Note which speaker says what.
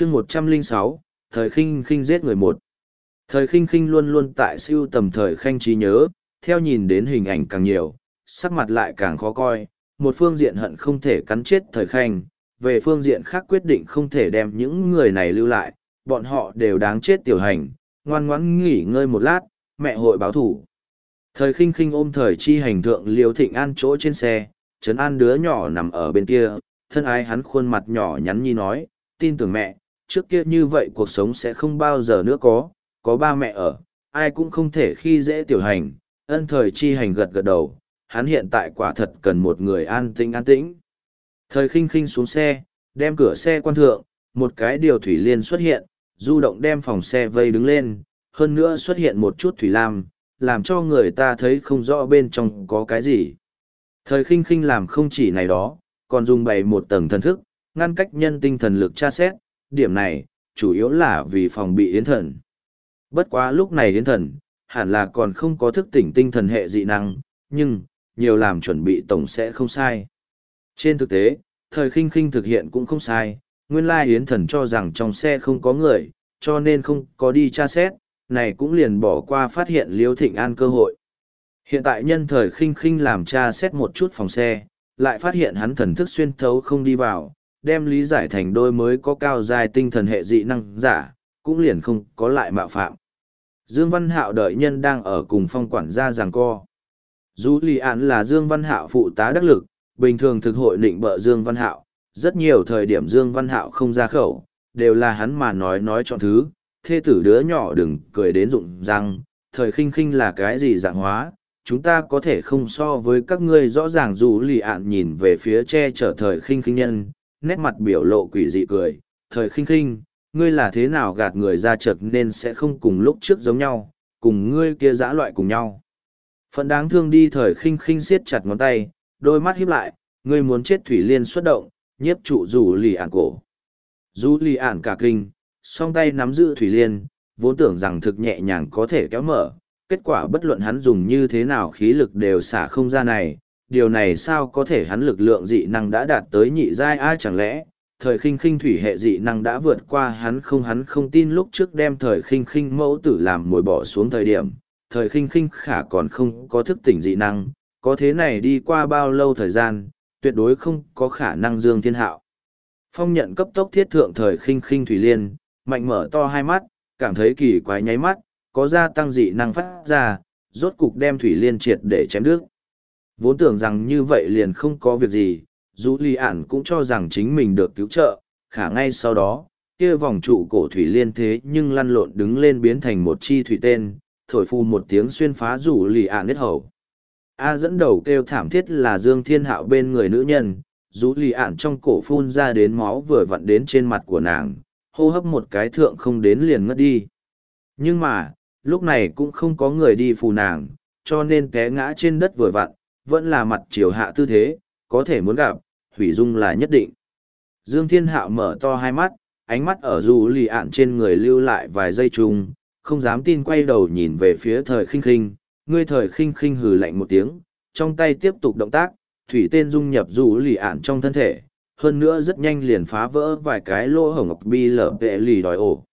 Speaker 1: chương một trăm linh sáu, thời khinh khinh giết người một. Thời khinh khinh luôn luôn tại siêu tầm thời khanh trí nhớ, theo nhìn đến hình ảnh càng nhiều, sắc mặt lại càng khó coi, một phương diện hận không thể cắn chết thời khanh, về phương diện khác quyết định không thể đem những người này lưu lại, bọn họ đều đáng chết tiểu hành, ngoan ngoãn nghỉ ngơi một lát, mẹ hội báo thủ. Thời khinh khinh ôm thời chi hành thượng liều thịnh an chỗ trên xe, trấn an đứa nhỏ nằm ở bên kia, thân ái hắn khuôn mặt nhỏ nhắn nhi nói, tin tưởng mẹ trước kia như vậy cuộc sống sẽ không bao giờ nữa có, có ba mẹ ở, ai cũng không thể khi dễ tiểu hành, ân thời chi hành gật gật đầu, hắn hiện tại quả thật cần một người an tĩnh an tĩnh. Thời khinh khinh xuống xe, đem cửa xe quan thượng, một cái điều thủy liên xuất hiện, du động đem phòng xe vây đứng lên, hơn nữa xuất hiện một chút thủy lam, làm cho người ta thấy không rõ bên trong có cái gì. Thời khinh khinh làm không chỉ này đó, còn dùng bày một tầng thần thức, ngăn cách nhân tinh thần lực tra xét, điểm này, chủ yếu là vì phòng bị yến thần. Bất quá lúc này yến thần, hẳn là còn không có thức tỉnh tinh thần hệ dị năng, nhưng, nhiều làm chuẩn bị tổng sẽ không sai. Trên thực tế, thời khinh khinh thực hiện cũng không sai, nguyên lai yến thần cho rằng trong xe không có người, cho nên không có đi tra xét, này cũng liền bỏ qua phát hiện liêu thịnh an cơ hội. Hiện tại nhân thời khinh khinh làm tra xét một chút phòng xe, lại phát hiện hắn thần thức xuyên thấu không đi vào, đem lý giải thành đôi mới có cao dài tinh thần hệ dị năng giả, cũng liền không có lại mạo phạm. Dương Văn Hạo đợi nhân đang ở cùng phong quản gia giằng co. Dù lì án là Dương Văn Hạo phụ tá đắc lực, bình thường thực hội định bợ Dương Văn Hạo, rất nhiều thời điểm Dương Văn Hạo không ra khẩu, đều là hắn mà nói nói chọn thứ, thê tử đứa nhỏ đừng cười đến rụng răng, thời khinh khinh là cái gì dạng hóa, chúng ta có thể không so với các ngươi rõ ràng dù lì ạn nhìn về phía che chở thời khinh khinh nhân, nét mặt biểu lộ quỷ dị cười, thời khinh khinh, ngươi là thế nào gạt người ra chợt nên sẽ không cùng lúc trước giống nhau, cùng ngươi kia dã loại cùng nhau. Phận đáng thương đi thời khinh khinh siết chặt ngón tay, đôi mắt híp lại, ngươi muốn chết thủy liên xuất động, nhiếp trụ rủ lì ản cổ. Rủ lì ản cả kinh, song tay nắm giữ thủy liên, vốn tưởng rằng thực nhẹ nhàng có thể kéo mở, kết quả bất luận hắn dùng như thế nào khí lực đều xả không ra này, điều này sao có thể hắn lực lượng dị năng đã đạt tới nhị giai? Ai chẳng lẽ thời khinh khinh thủy hệ dị năng đã vượt qua hắn không? Hắn không tin lúc trước đem thời khinh khinh mẫu tử làm mồi bỏ xuống thời điểm, thời khinh khinh khả còn không có thức tỉnh dị năng, có thế này đi qua bao lâu thời gian, tuyệt đối không có khả năng dương thiên hạo. Phong nhận cấp tốc thiết thượng thời khinh khinh thủy liên, mạnh mở to hai mắt, cảm thấy kỳ quái nháy mắt, có gia tăng dị năng phát ra, rốt cục đem thủy liên triệt để chém đứt. Vốn tưởng rằng như vậy liền không có việc gì, dù lì ản cũng cho rằng chính mình được cứu trợ, khả ngay sau đó, kia vòng trụ cổ thủy liên thế nhưng lăn lộn đứng lên biến thành một chi thủy tên, thổi phu một tiếng xuyên phá rủ lì ản nết hầu. A dẫn đầu kêu thảm thiết là Dương Thiên Hạo bên người nữ nhân, rú lì ản trong cổ phun ra đến máu vừa vặn đến trên mặt của nàng, hô hấp một cái thượng không đến liền ngất đi. Nhưng mà, lúc này cũng không có người đi phù nàng, cho nên té ngã trên đất vừa vặn, vẫn là mặt chiều hạ tư thế, có thể muốn gặp, hủy dung là nhất định. Dương Thiên Hạo mở to hai mắt, ánh mắt ở dù lì ạn trên người lưu lại vài giây chung, không dám tin quay đầu nhìn về phía thời khinh khinh, ngươi thời khinh khinh hừ lạnh một tiếng, trong tay tiếp tục động tác, thủy tên dung nhập dù lì ạn trong thân thể, hơn nữa rất nhanh liền phá vỡ vài cái lỗ hổng ngọc bi lở vệ lì đòi ổ.